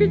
زمے